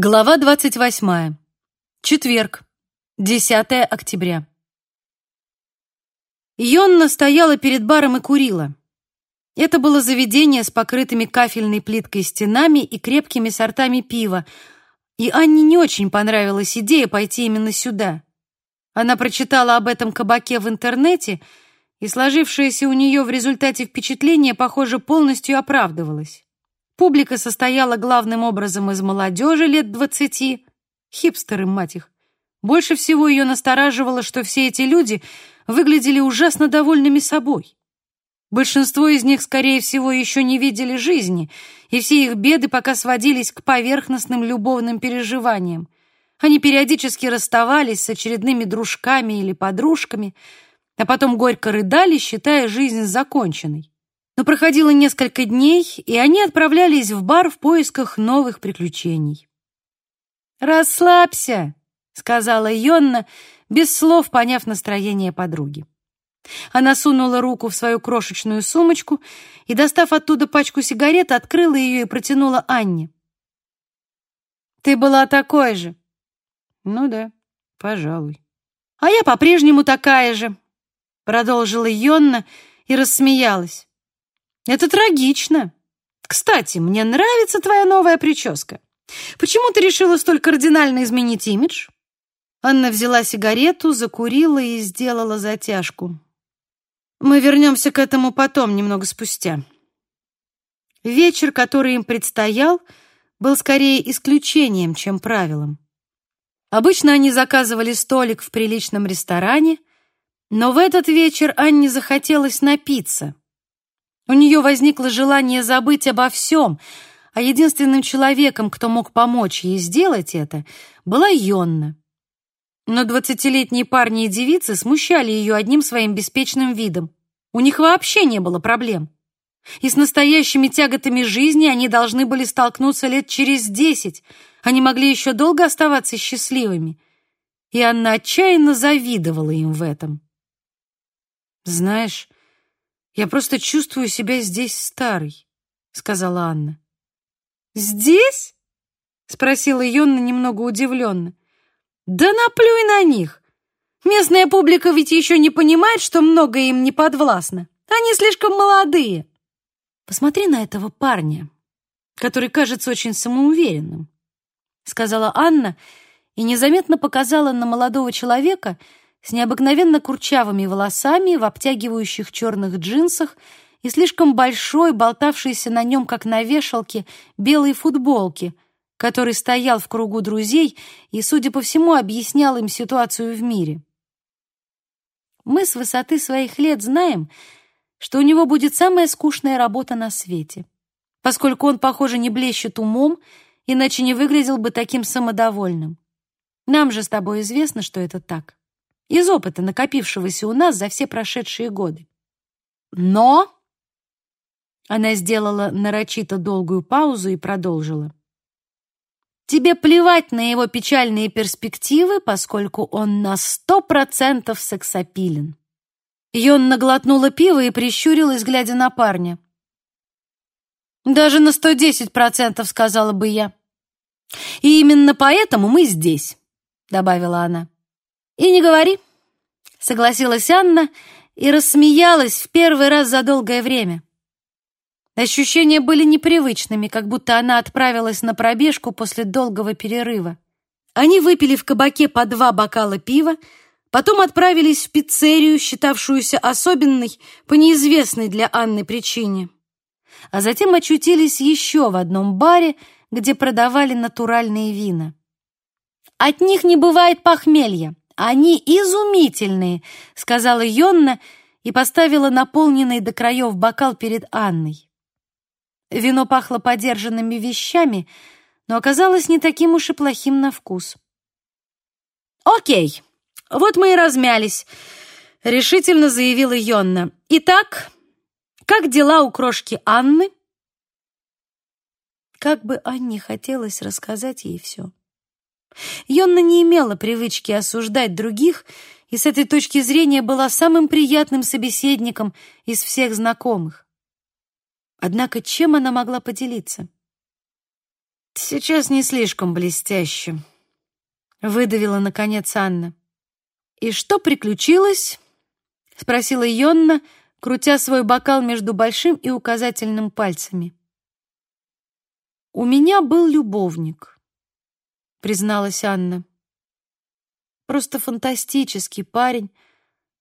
Глава 28. Четверг, 10 октября. Йонна стояла перед баром и курила. Это было заведение с покрытыми кафельной плиткой стенами и крепкими сортами пива, и Анне не очень понравилась идея пойти именно сюда. Она прочитала об этом кабаке в интернете, и сложившееся у нее в результате впечатление, похоже, полностью оправдывалось. Публика состояла главным образом из молодежи лет двадцати, хипстеры, мать их. Больше всего ее настораживало, что все эти люди выглядели ужасно довольными собой. Большинство из них, скорее всего, еще не видели жизни, и все их беды пока сводились к поверхностным любовным переживаниям. Они периодически расставались с очередными дружками или подружками, а потом горько рыдали, считая жизнь законченной. Но проходило несколько дней, и они отправлялись в бар в поисках новых приключений. «Расслабься», — сказала Йонна, без слов поняв настроение подруги. Она сунула руку в свою крошечную сумочку и, достав оттуда пачку сигарет, открыла ее и протянула Анне. «Ты была такой же». «Ну да, пожалуй». «А я по-прежнему такая же», — продолжила Йонна и рассмеялась. Это трагично. Кстати, мне нравится твоя новая прическа. Почему ты решила столь кардинально изменить имидж? Анна взяла сигарету, закурила и сделала затяжку. Мы вернемся к этому потом, немного спустя. Вечер, который им предстоял, был скорее исключением, чем правилом. Обычно они заказывали столик в приличном ресторане, но в этот вечер Анне захотелось напиться — у нее возникло желание забыть обо всем, а единственным человеком, кто мог помочь ей сделать это, была Йонна. Но двадцатилетние парни и девицы смущали ее одним своим беспечным видом. У них вообще не было проблем. И с настоящими тяготами жизни они должны были столкнуться лет через десять. Они могли еще долго оставаться счастливыми. И Анна отчаянно завидовала им в этом. «Знаешь, я просто чувствую себя здесь старой, сказала Анна. Здесь? спросила Йонна немного удивленно. Да наплюй на них. Местная публика ведь еще не понимает, что многое им не подвластно. Они слишком молодые. Посмотри на этого парня, который кажется очень самоуверенным, сказала Анна и незаметно показала на молодого человека, с необыкновенно курчавыми волосами, в обтягивающих черных джинсах и слишком большой, болтавшейся на нем, как на вешалке, белой футболке, который стоял в кругу друзей и, судя по всему, объяснял им ситуацию в мире. Мы с высоты своих лет знаем, что у него будет самая скучная работа на свете, поскольку он, похоже, не блещет умом, иначе не выглядел бы таким самодовольным. Нам же с тобой известно, что это так из опыта, накопившегося у нас за все прошедшие годы. Но она сделала нарочито долгую паузу и продолжила. Тебе плевать на его печальные перспективы, поскольку он на сто процентов сексапилен. Йон наглотнула пиво и прищурилась, глядя на парня. «Даже на сто десять процентов», — сказала бы я. «И именно поэтому мы здесь», — добавила она. «И не говори», — согласилась Анна и рассмеялась в первый раз за долгое время. Ощущения были непривычными, как будто она отправилась на пробежку после долгого перерыва. Они выпили в кабаке по два бокала пива, потом отправились в пиццерию, считавшуюся особенной по неизвестной для Анны причине. А затем очутились еще в одном баре, где продавали натуральные вина. От них не бывает похмелья, они изумительные, сказала Йонна и поставила наполненный до краев бокал перед Анной. Вино пахло подержанными вещами, но оказалось не таким уж и плохим на вкус. «Окей, вот мы и размялись», — решительно заявила Йонна. «Итак, как дела у крошки Анны?» Как бы Анне хотелось рассказать ей все. Йонна не имела привычки осуждать других и с этой точки зрения была самым приятным собеседником из всех знакомых. Однако чем она могла поделиться? Сейчас не слишком блестяще, выдавила наконец Анна. И что приключилось? спросила Йонна, крутя свой бокал между большим и указательным пальцами. У меня был любовник, призналась Анна. Просто фантастический парень,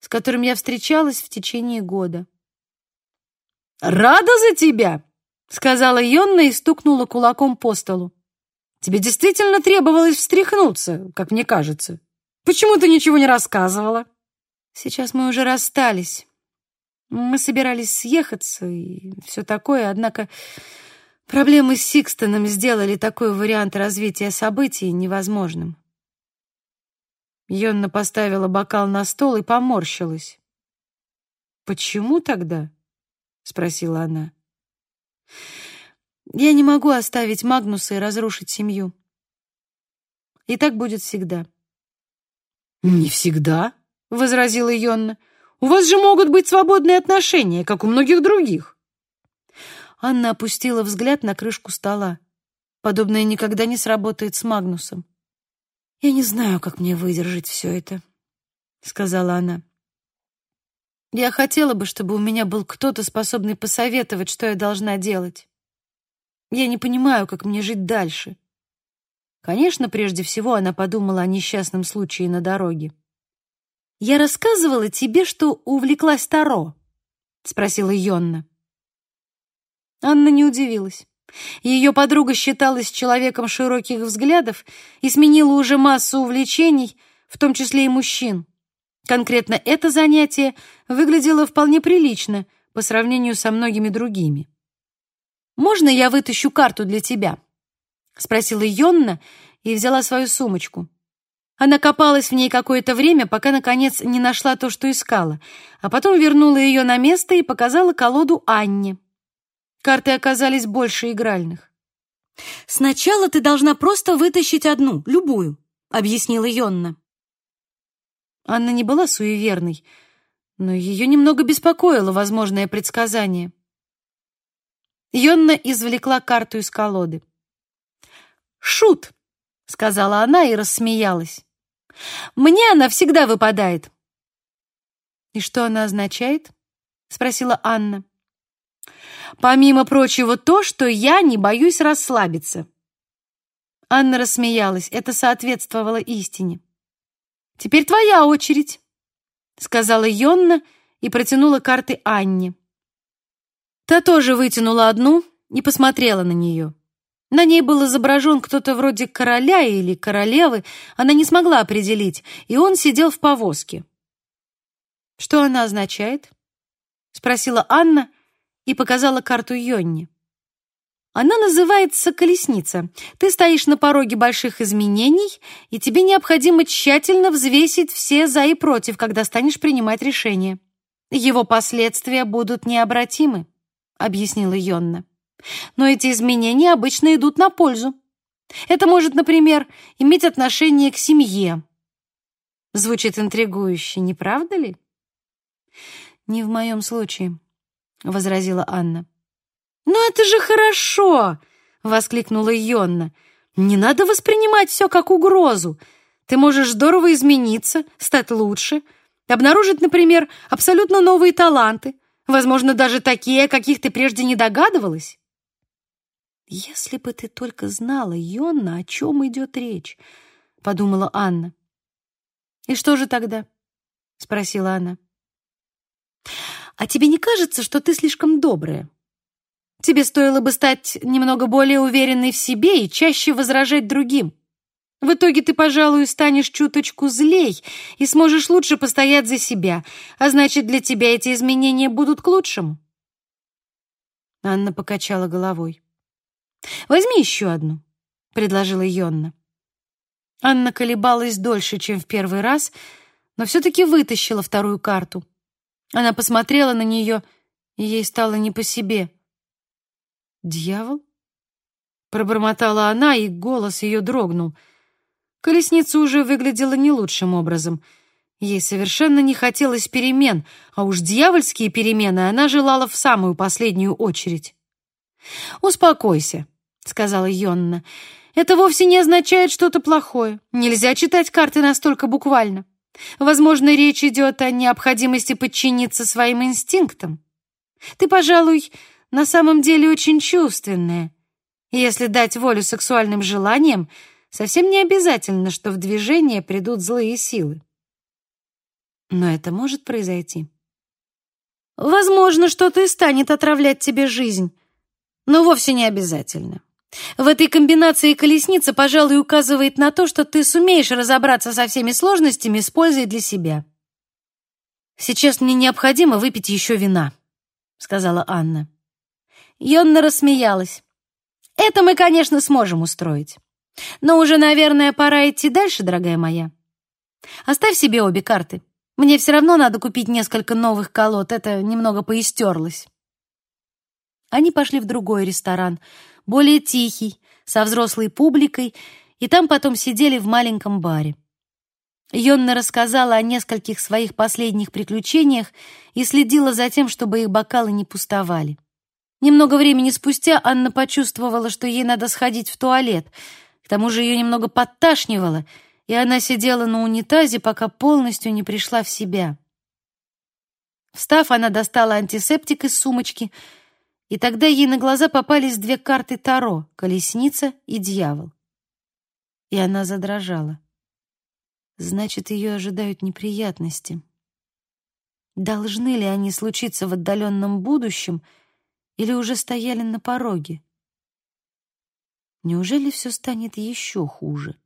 с которым я встречалась в течение года. «Рада за тебя!» — сказала Йонна и стукнула кулаком по столу. «Тебе действительно требовалось встряхнуться, как мне кажется. Почему ты ничего не рассказывала?» «Сейчас мы уже расстались. Мы собирались съехаться и все такое, однако проблемы с Сикстоном сделали такой вариант развития событий невозможным». Йонна поставила бокал на стол и поморщилась. «Почему тогда?» — спросила она. Я не могу оставить Магнуса и разрушить семью. И так будет всегда. Не всегда, возразила Йонна. У вас же могут быть свободные отношения, как у многих других. Анна опустила взгляд на крышку стола. Подобное никогда не сработает с Магнусом. Я не знаю, как мне выдержать все это, сказала она. Я хотела бы, чтобы у меня был кто-то, способный посоветовать, что я должна делать. Я не понимаю, как мне жить дальше. Конечно, прежде всего она подумала о несчастном случае на дороге. «Я рассказывала тебе, что увлеклась Таро?» — спросила Йонна. Анна не удивилась. Ее подруга считалась человеком широких взглядов и сменила уже массу увлечений, в том числе и мужчин. Конкретно это занятие выглядело вполне прилично по сравнению со многими другими. «Можно я вытащу карту для тебя?» — спросила Йонна и взяла свою сумочку. Она копалась в ней какое-то время, пока, наконец, не нашла то, что искала, а потом вернула ее на место и показала колоду Анне. Карты оказались больше игральных. «Сначала ты должна просто вытащить одну, любую», — объяснила Йонна. Анна не была суеверной, но ее немного беспокоило возможное предсказание. Йонна извлекла карту из колоды. «Шут!» — сказала она и рассмеялась. «Мне она всегда выпадает». «И что она означает?» — спросила Анна. «Помимо прочего, то, что я не боюсь расслабиться». Анна рассмеялась. Это соответствовало истине. «Теперь твоя очередь», — сказала Йонна и протянула карты Анне. Та тоже вытянула одну и посмотрела на нее. На ней был изображен кто-то вроде короля или королевы, она не смогла определить, и он сидел в повозке. «Что она означает?» — спросила Анна и показала карту Йонни. Она называется колесница. Ты стоишь на пороге больших изменений, и тебе необходимо тщательно взвесить все за и против, когда станешь принимать решение. Его последствия будут необратимы. — объяснила Йонна. «Но эти изменения обычно идут на пользу. Это может, например, иметь отношение к семье». Звучит интригующе, не правда ли? «Не в моем случае», — возразила Анна. «Но это же хорошо!» — воскликнула Йонна. «Не надо воспринимать все как угрозу. Ты можешь здорово измениться, стать лучше, обнаружить, например, абсолютно новые таланты, Возможно, даже такие, о каких ты прежде не догадывалась. Если бы ты только знала, Йонна, о чем идет речь, подумала Анна. И что же тогда? спросила она. А тебе не кажется, что ты слишком добрая? Тебе стоило бы стать немного более уверенной в себе и чаще возражать другим. В итоге ты, пожалуй, станешь чуточку злей и сможешь лучше постоять за себя, а значит, для тебя эти изменения будут к лучшему. Анна покачала головой. «Возьми еще одну», — предложила Йонна. Анна колебалась дольше, чем в первый раз, но все-таки вытащила вторую карту. Она посмотрела на нее, и ей стало не по себе. «Дьявол?» — пробормотала она, и голос ее дрогнул — Колесница уже выглядела не лучшим образом. Ей совершенно не хотелось перемен, а уж дьявольские перемены она желала в самую последнюю очередь. «Успокойся», — сказала Йонна. «Это вовсе не означает что-то плохое. Нельзя читать карты настолько буквально. Возможно, речь идет о необходимости подчиниться своим инстинктам. Ты, пожалуй, на самом деле очень чувственная. Если дать волю сексуальным желаниям, совсем не обязательно, что в движение придут злые силы. Но это может произойти. Возможно, что-то и станет отравлять тебе жизнь, но вовсе не обязательно. В этой комбинации колесница, пожалуй, указывает на то, что ты сумеешь разобраться со всеми сложностями с пользой для себя. «Сейчас мне необходимо выпить еще вина», — сказала Анна. Йонна рассмеялась. «Это мы, конечно, сможем устроить. Но уже, наверное, пора идти дальше, дорогая моя. Оставь себе обе карты. Мне все равно надо купить несколько новых колод, это немного поистерлось». Они пошли в другой ресторан, более тихий, со взрослой публикой, и там потом сидели в маленьком баре. Йонна рассказала о нескольких своих последних приключениях и следила за тем, чтобы их бокалы не пустовали. Немного времени спустя Анна почувствовала, что ей надо сходить в туалет. К тому же ее немного подташнивало, и она сидела на унитазе, пока полностью не пришла в себя. Встав, она достала антисептик из сумочки — и тогда ей на глаза попались две карты Таро — колесница и дьявол. И она задрожала. Значит, ее ожидают неприятности. Должны ли они случиться в отдаленном будущем или уже стояли на пороге? Неужели все станет еще хуже?